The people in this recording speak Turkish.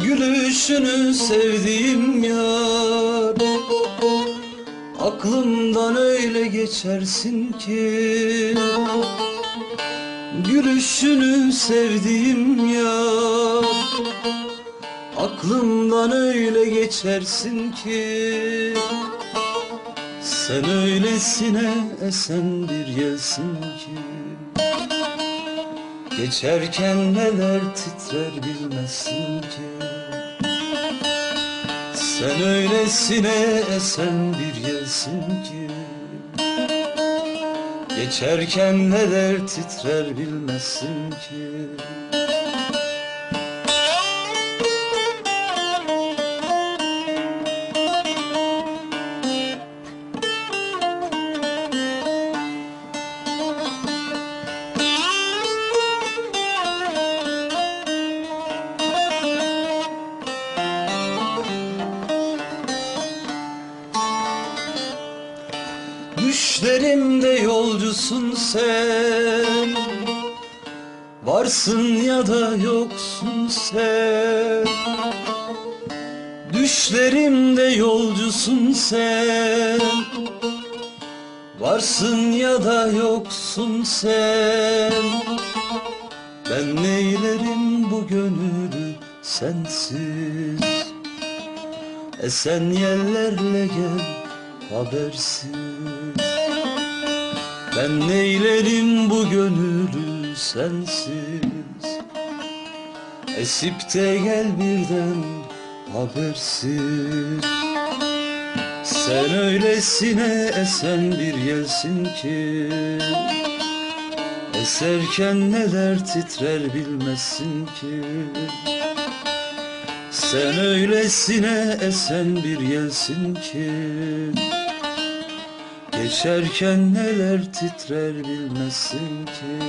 Gülüşünü sevdiğim yar. Aklımdan öyle geçersin ki. Gülüşünü sevdiğim yar. Aklımdan öyle geçersin ki. Sen öylesine esen bir yelsin ki Geçerken neler titrer bilmezsin ki. Sen öylesine esen bir yelsin ki. Geçerken neler titrer bilmezsin ki Düşlerimde yolcusun sen. Varsın ya da yoksun sen. Düşlerimde yolcusun sen. Varsın ya da yoksun sen. Ben neylerim bu gönülü sensiz? Esen yerlerle gel habersiz Ben neylerim bu gönülü sensiz? Esip de gel birden habersiz. Sen öylesine esen bir yelsin ki Eserken neler titrer bilmezsin ki. Sen öylesine esen bir yelsin ki Geçerken neler titrer bilmezsin ki